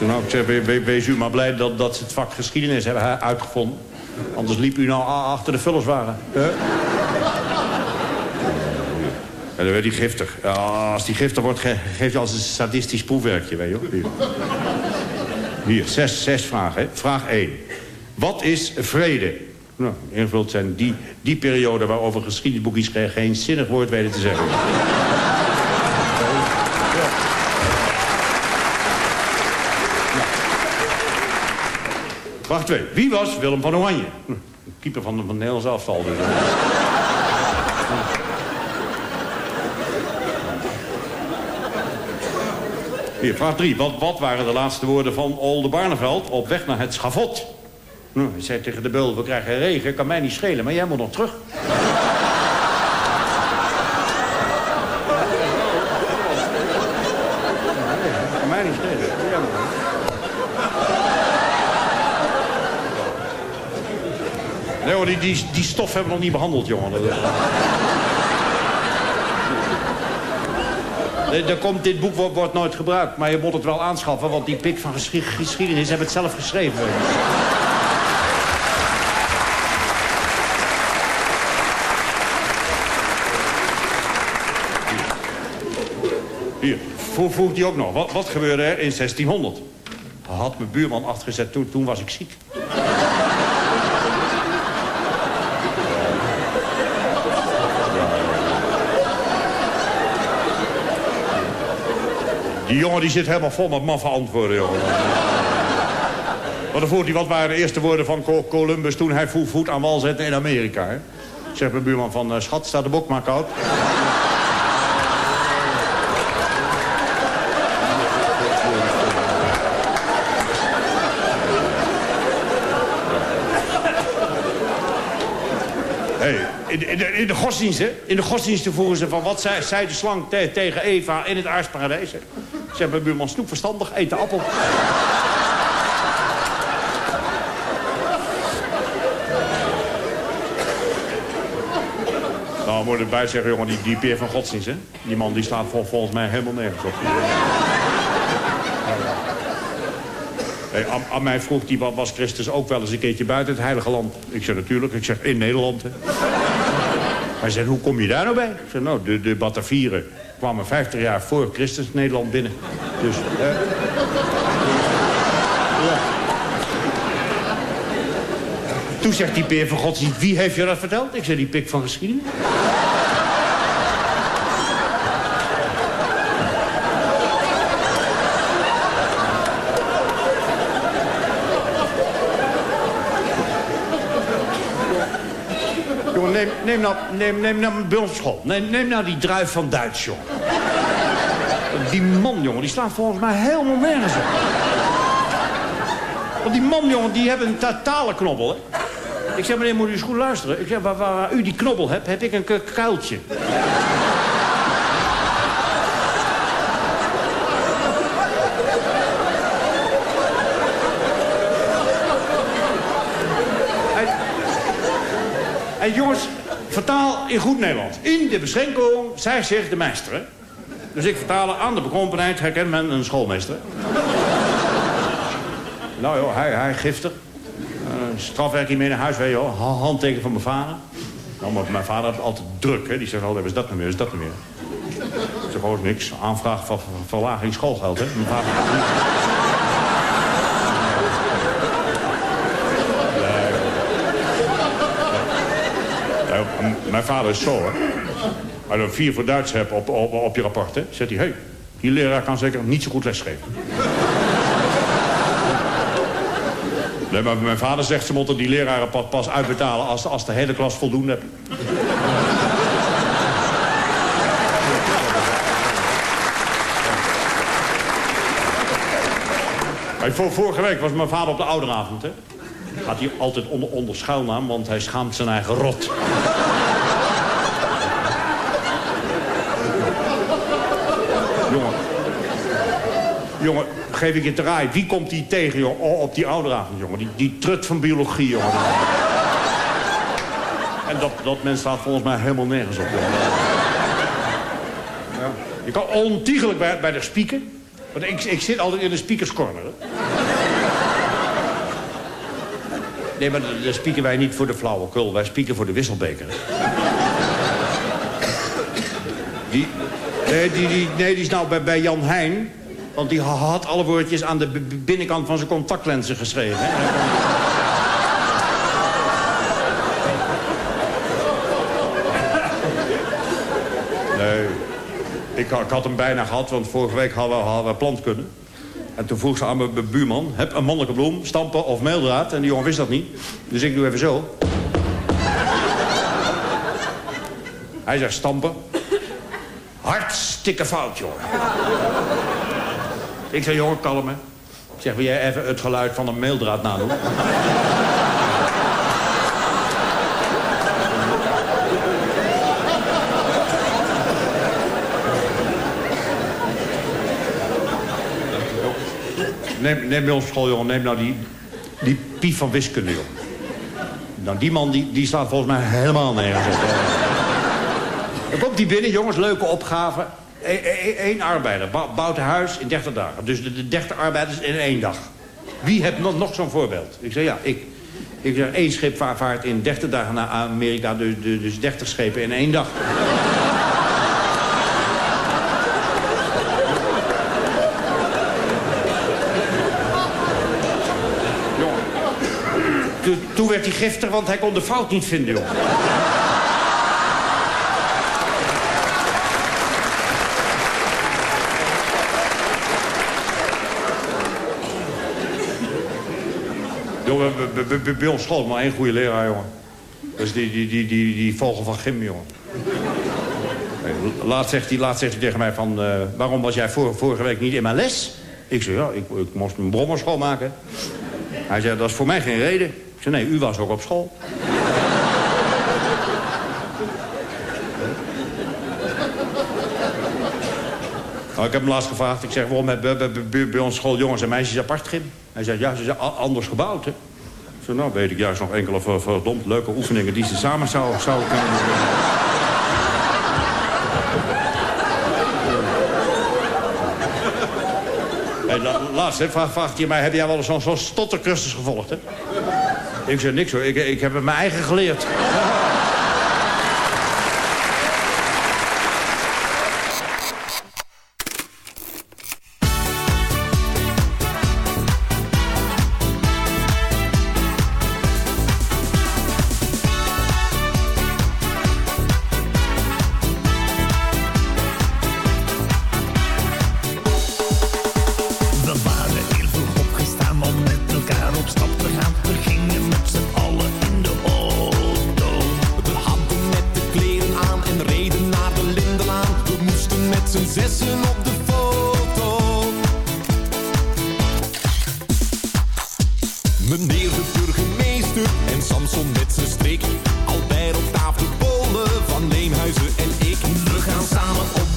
Nou, ik zeg, we- we- wees u maar blij dat, dat ze het vak geschiedenis hebben uitgevonden. Anders liep u nou achter de vullerswagen. En dan werd hij giftig. Als die giftig wordt, ge geeft hij als een sadistisch proefwerkje, weet je. Hier, zes, zes vragen. Hè. Vraag 1. Wat is vrede? Nou, ingevuld zijn die, die periode waarover geschiedenisboekjes geen, zinnig woord weten te zeggen. Vraag 2. Wie was Willem van Oranje? Hm, Keeper van de Nederlands afval. Dus. Hier, vraag 3. Wat, wat waren de laatste woorden van Olde Barneveld op weg naar het schavot? Nou, hij zei tegen de beul, we krijgen regen, kan mij niet schelen, maar jij moet nog terug. Kan mij niet schelen. Nee hoor, die, die stof hebben we nog niet behandeld, jongen. Nee, daar komt, dit boek wordt, nooit gebruikt, maar je moet het wel aanschaffen... want die pik van geschi- geschiedenis hebben het zelf geschreven. Hier, voegt hij ook nog. Wat, wat gebeurde er in 1600? Had mijn buurman achtergezet, toen, toen was ik ziek. Die jongen die zit helemaal vol met maffe antwoorden, jongen. Wat waren de eerste woorden van Co- Columbus... toen hij vo- voet aan wal zette in Amerika, hè? Zegt mijn buurman van, eh, schat, staat de bok maar koud. In, in, de, in de godsdienst, hè? In de godsdiensten voeren ze van... wat zei, de slang te- tegen Eva in het aardsparadijs, hè? Zegt mijn buurman, snoep verstandig, eet de appel. Nou, moet erbij zeggen, jongen, die, die peer van godsdienst, hè? Die man die staat vol- volgens mij helemaal nergens op. Hey, aan, mij vroeg die, was Christus ook wel eens een keertje buiten het heilige land? Ik zeg natuurlijk, ik zeg in Nederland. Hè. Hij zei, hoe kom je daar nou bij? Ik zeg, nou, de, de Batavieren kwamen 50 jaar voor Christus Nederland binnen. Dus, eh, ja. Toen zegt die peer van godsdienst, wie heeft je dat verteld? Ik zeg, die pik van geschiedenis. Neem, neem, nou, neem, neem nou bij. Neem, neem nou die druif van Duits, jongen. Die man, jongen, die slaat volgens mij helemaal nergens op. Want die man, jongen, die hebben een ta- talenknobbel, hè. Ik zeg, meneer, moet u eens goed luisteren. Ik zeg, waar, waar, u die knobbel hebt, heb ik een ku- kuiltje. En jongens, vertaal in goed Nederlands. In de beschenking, zij zegt de meester. Dus ik vertaal aan de bekrompenheid herkent men een schoolmeester. Nou joh, hij, hij giftig. Uh, strafwerking mee naar huis, weet je Handteken van mijn vader. Nou, maar mijn vader had altijd druk, hè. Die zegt altijd, is dat nou meer, is dat nou meer. Ik zeg gewoon niks. Aanvraag van verlaging schoolgeld, hè. Mijn vader... Nee, mijn vader is zo, hè. Als je vier voor Duits hebt op, op, op je rapport, hè, zegt hij... Hé, hey, die leraar kan zeker niet zo goed lesgeven. Nee, maar mijn vader zegt ze moeten die leraren pas, uitbetalen... Als, als de hele klas voldoende hebt. Vorige week was mijn vader op de ouderavond, hè. Gaat hij altijd onder, onder schuilnaam, want hij schaamt zijn eigen rot. Jongen. Jongen, geef ik je te raai. Wie komt die tegen, joh, oh, op die ouderavond, jongen? Die, die trut van biologie, jongen. En dat, dat mens staat volgens mij helemaal nergens op, jongen. Je kan ontiegelijk bij, bij de speaker. Want ik, ik zit altijd in de speakerscorner. Nee, maar dan spieken wij niet voor de flauwekul. Wij spieken voor de wisselbeker. Die, nee, die, die, nee, die is nou bij, bij Jan Heijn. Want die had alle woordjes aan de binnenkant van zijn contactlenzen geschreven. Hè? Nee, ik, ik had hem bijna gehad, want vorige week hadden we, hadden we plantkunde. En toen vroeg ze aan mijn bu- buurman, heb een mannelijke bloem, stampen of meeldraad? En die jongen wist dat niet. Dus ik doe even zo. Hij zegt stampen. Hartstikke fout, jongen. Ik zeg, jongen, kalm, hè. Ik zeg, wil jij even het geluid van een meeldraad nadoen? Neem, neem bij ons school, jongen, neem nou die, die pief van wiskunde, jongen. Nou, die man die, die staat volgens mij helemaal nergens op. Dan komt die binnen, jongens, leuke opgave. Eén arbeider bou- bouwt een huis in 30 dagen. Dus de, de 30 arbeiders in één dag. Wie heeft nog, nog zo'n voorbeeld? Ik zeg, ja, ik. Ik zeg, één schip va- vaart in 30 dagen naar Amerika, dus, dus- dus 30 schepen in één dag. Toen, werd hij giftig, want hij kon de fout niet vinden, joh. Jongen, bij- ons school maar één goede leraar, jongen. Dat is die, die, die, die, die vogel van Gim, jongen. Nee, Laat zegt hij, laat zegt hij tegen mij van... eh, waarom was jij vor- vorige week niet in mijn les? Ik zei, ja, ik, ik moest mijn brommer schoonmaken. Hij zei, dat is voor mij geen reden. Nee, u was ook op school. Nou, ik heb hem laatst gevraagd. Ik zeg, waarom hebben bij, ons school jongens en meisjes apart gym? Hij zei, ja, ze zijn anders gebouwd, hè. Ik nou, weet ik juist nog enkele ver- verdomd leuke oefeningen... die ze samen zouden zou kunnen doen. Laatst, vraagt, hij mij, heb jij wel eens zo'n stottercursus gevolgd, hè? Ik zeg, niks hoor, ik, ik heb het mijn eigen geleerd. En Samson met zijn streek. Albert op tafel Polen van Leemhuizen en ik. We gaan samen op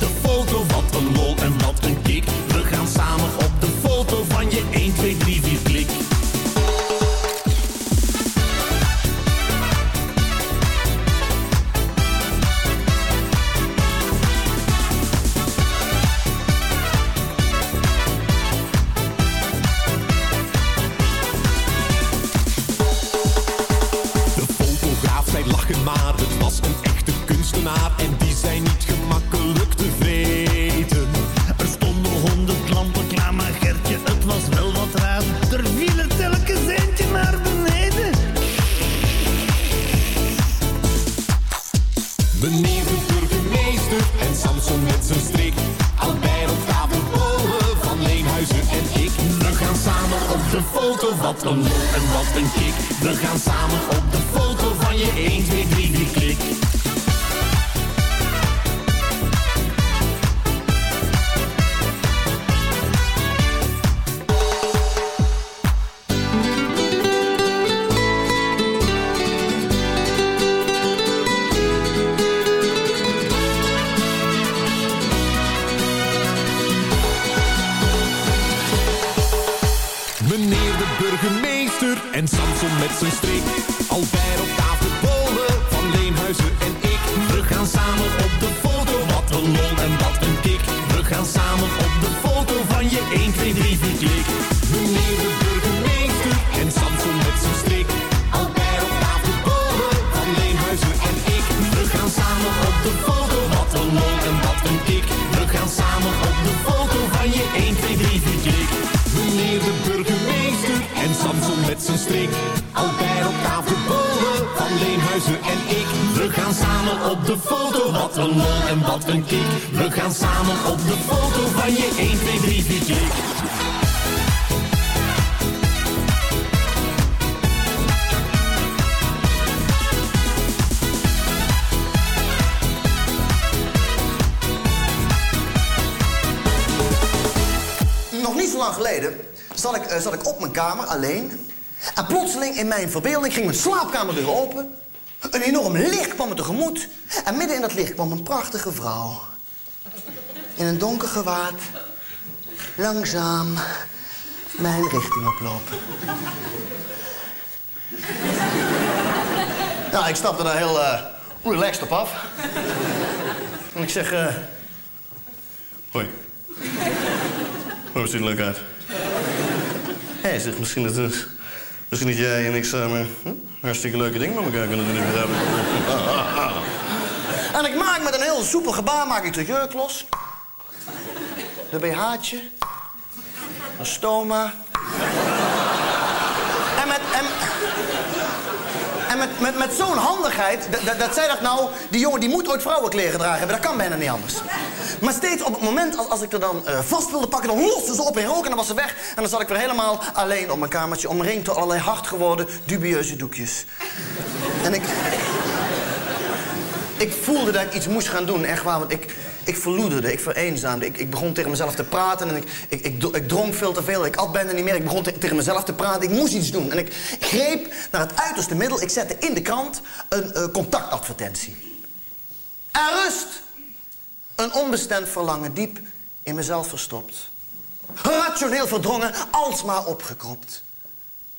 strik. Albert op tafel bolen van Leemhuizen en ik. We gaan samen op de foto, wat een lol en wat een kick. We gaan samen op de foto van je 1, 2, 3, 4 klik. Nog niet zo lang geleden zat ik, eh, zat ik op mijn kamer alleen. En plotseling in mijn verbeelding ging mijn slaapkamerdeur open. Een enorm licht kwam me tegemoet. En midden in dat licht kwam een prachtige vrouw. In een donker gewaad. Langzaam mijn richting oplopen. Nou, ik stapte daar heel eh, relaxed op af. En ik zeg... eh, Hoi. Oh, ziet er leuk uit. Hé, zeg, misschien dat, is, misschien dat jij en ik samen hm, hartstikke leuke dingen met elkaar kunnen doen. hebben. [LAUGHS] En ik maak met een heel soepel gebaar maak ik de jurk los. De BH'tje. Een stoma. En met, en met, met, zo'n handigheid, dat, zei dat nou, die jongen die moet ooit vrouwenkleren dragen hebben, dat kan bijna niet anders. Maar steeds op het moment als, als ik er dan eh, vast wilde pakken, dan loste ze op in rook en dan was ze weg. En dan zat ik weer helemaal alleen op mijn kamertje, omringd door allerlei hard geworden, dubieuze doekjes. En ik... Ik voelde dat ik iets moest gaan doen, echt waar. Want ik, ik verloederde, ik vereenzaamde. Ik, ik begon tegen mezelf te praten en ik, ik, ik, dronk veel te veel. Ik at bijna niet meer. Ik begon te- tegen mezelf te praten. Ik moest iets doen. En ik greep naar het uiterste middel. Ik zette in de krant een eh, contactadvertentie. Er rust een onbestemd verlangen diep in mezelf verstopt. Rationeel verdrongen, alsmaar opgekropt.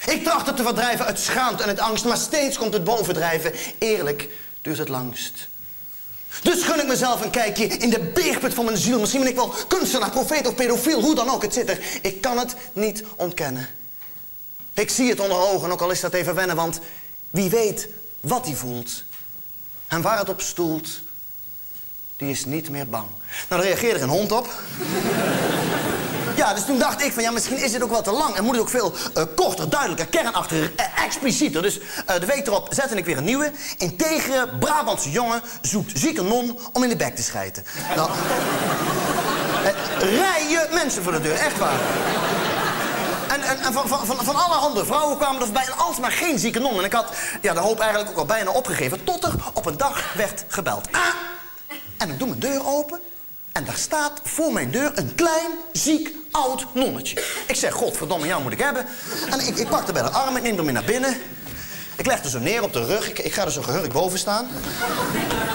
Ik tracht het te verdrijven uit schaamte en uit angst, maar steeds komt het bovendrijven. Eerlijk duurt het langst. Dus gun ik mezelf een kijkje in de beerput van mijn ziel. Misschien ben ik wel kunstenaar, profeet of pedofiel, hoe dan ook. Het zit er. Ik kan het niet ontkennen. Ik zie het onder ogen, ook al is dat even wennen, want wie weet wat hij voelt en waar het op stoelt, die is niet meer bang. Nou, daar reageerde er een hond op. Ja, dus toen dacht ik van ja, misschien is dit ook wel te lang en moet het ook veel eh, korter, duidelijker, kernachtiger, eh, explicieter. Dus eh, de week erop zette ik weer een nieuwe. Integere Brabantse jongen zoekt zieke non om in de bek te schijten. Nou, rijen mensen voor de deur, echt waar. En, en, en van, van, van, alle handen vrouwen kwamen er voorbij en alsmaar geen zieke non. En ik had ja, de hoop eigenlijk ook al bijna opgegeven, tot er op een dag werd gebeld. Ah! En ik doe mijn deur open en daar staat voor mijn deur een klein, ziek, oud nonnetje. Ik zeg, godverdomme, jou moet ik hebben. En ik, ik pak haar bij de arm, ik neem haar mee naar binnen. Ik leg haar zo neer op de rug, ik, ik ga er zo gehurkt boven staan.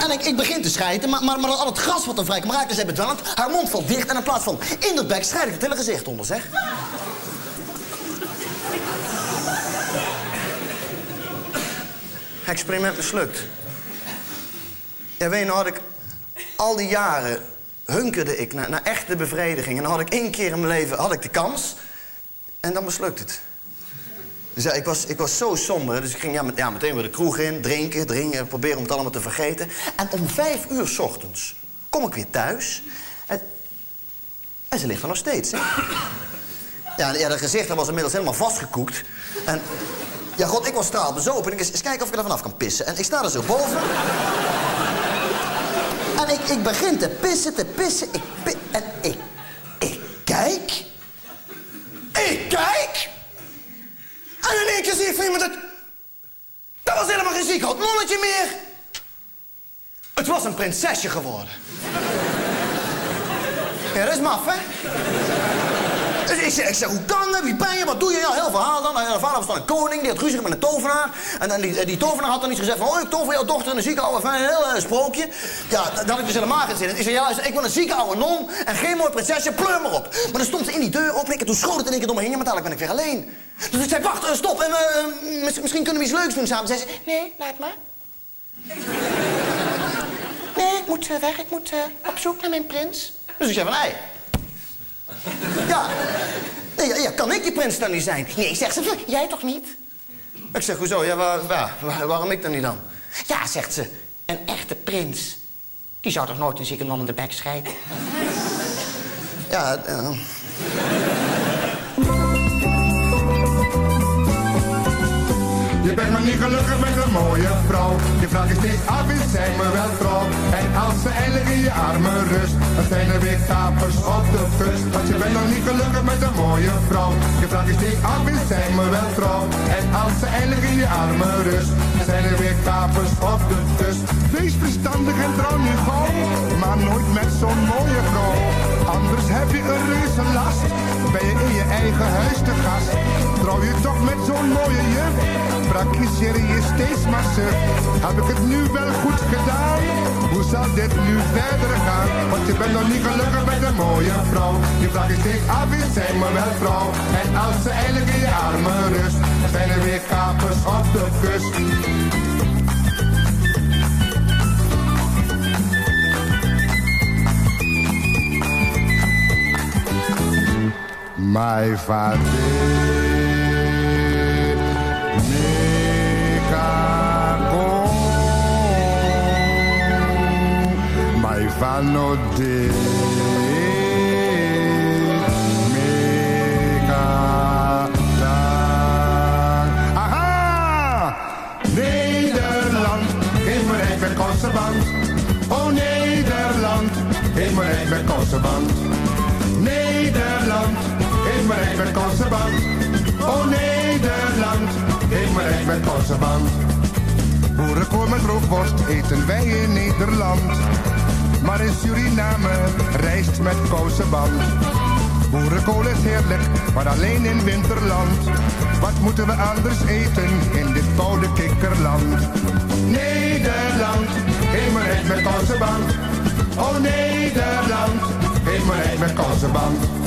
En ik, ik begin te schijten, maar, maar, maar al het gras wat er vrij raakt is bedwelmd. Haar mond valt dicht en in plaats van in de bek schrijf ik het hele gezicht onder, zeg. Experiment mislukt. Ja, weet je, nou had ik al die jaren hunkerde ik naar, naar echte bevrediging. En dan had ik één keer in mijn leven had ik de kans. En dan mislukt het. Dus ik was, ik was zo somber. Dus ik ging ja, met, ja, meteen weer de kroeg in, drinken, drinken, proberen om het allemaal te vergeten. En om vijf uur 's ochtends kom ik weer thuis. En, ze ligt er nog steeds. Ja, ja, dat gezicht was inmiddels helemaal vastgekoekt. En ja, god, ik was straalbezopen. En ik eens, eens kijken of ik er vanaf kan pissen. En ik sta er zo boven. En ik, ik begin te pissen, te pissen. Ik pi en ik, ik kijk. Ik kijk. En in één keer zie ik van iemand dat... Dat was helemaal geen ziek oud nonnetje meer. Het was een prinsesje geworden. Ja, dat is maf, hè? Dus ik zeg, ik zeg, hoe kan dat? Wie ben je? Wat doe je? Ja, heel verhaal dan. En de vader was dan een koning, die had ruzie met een tovenaar. En, dan die, die tovenaar had dan iets gezegd van... Oh, ik tover jouw dochter in een zieke oude... Een heel eh, sprookje. Ja, dat had ik dus helemaal geen zin in. Ik zei, ja, ik wil een zieke oude non en geen mooi prinsesje, pleur maar op. Maar dan stond ze in die deur op en toen schoot het in één keer door me heen. Maar dadelijk ben ik weer alleen. Dus ik zei, wacht, eh, stop. En, eh, mis- misschien kunnen we iets leuks doen samen. Zei ze, nee, laat maar. Nee, ik moet eh, weg. Ik moet eh, op zoek naar mijn prins. Dus ik zei van, hé. Ja. Ja, kan ik je prins dan niet zijn? Nee, zegt ze, jij toch niet? Ik zeg, hoezo? Ja, waar, waar- waar- waarom ik dan niet dan? Ja, zegt ze, een echte prins. Die zou toch nooit een zieke non in de bek scheiden? ja, eh, Je bent maar niet gelukkig met een mooie vrouw. Je vraagt je steeds af, is zij me wel trouw? En als ze eindelijk in je armen rust, dan zijn er weer kapers op de kust. Want je bent nog niet gelukkig met een mooie vrouw. Je vraagt je steeds af, is zij me wel trouw? En als ze eindelijk in je armen rust, dan zijn er weer kapers op de kust. Wees verstandig en trouw nu gauw, maar nooit met zo'n mooie vrouw. Anders heb je een reuze last, ben je in je eigen huis te gast. Trouw je toch met zo'n mooie juf, praktiseer je steeds maar suf. Heb ik het nu wel goed gedaan? Hoe zal dit nu verder gaan? Want je bent nog niet gelukkig met een mooie vrouw. Je vraagt je steeds af, is zij me wel trouw? En als ze eindelijk in je armen rust, zijn er weer kapers op de kust. My father My vano de Aha! Nederland, geef me recht met konsenband. Oh Nederland, geef me konsenband. Nederland, recht met konsenband. Oh Nederland, geef me recht met konsenband. Boerenkool met rookworst eten wij in Nederland. Maar in Suriname rijst met kousenband. Boerenkool is heerlijk, maar alleen in winterland. Wat moeten we anders eten in dit koude kikkerland? Nederland, me recht met kousenband. Oh Nederland, me recht met kousenband.